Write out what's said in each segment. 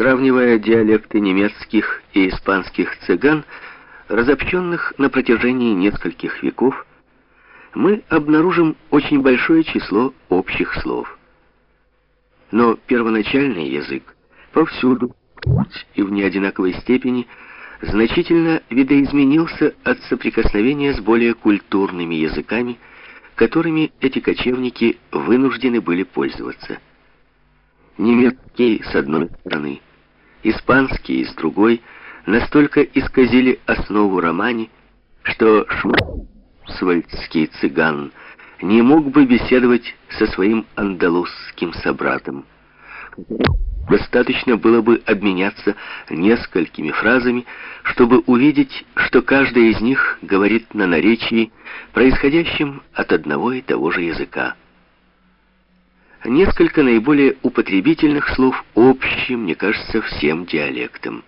Сравнивая диалекты немецких и испанских цыган, разобщенных на протяжении нескольких веков, мы обнаружим очень большое число общих слов. Но первоначальный язык повсюду и в неодинаковой степени значительно видоизменился от соприкосновения с более культурными языками, которыми эти кочевники вынуждены были пользоваться. Немецкий с одной стороны, испанский с другой настолько исказили основу романи, что швальцкий цыган не мог бы беседовать со своим андалузским собратом. Достаточно было бы обменяться несколькими фразами, чтобы увидеть, что каждая из них говорит на наречии, происходящем от одного и того же языка. Несколько наиболее употребительных слов общие, мне кажется, всем диалектам.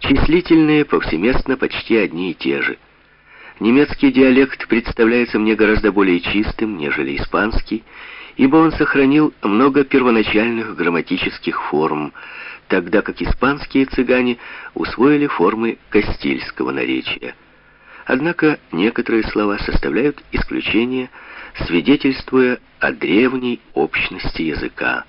Числительные повсеместно почти одни и те же. Немецкий диалект представляется мне гораздо более чистым, нежели испанский, ибо он сохранил много первоначальных грамматических форм, тогда как испанские цыгане усвоили формы кастильского наречия. Однако некоторые слова составляют исключение, свидетельствуя о древней общности языка.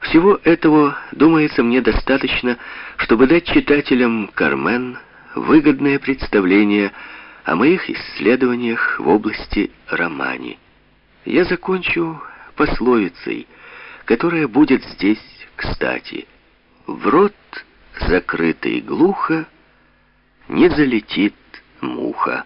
Всего этого, думается, мне достаточно, чтобы дать читателям «Кармен» выгодное представление о моих исследованиях в области романи. Я закончу пословицей, которая будет здесь кстати. В рот, закрытый глухо, не залетит муха.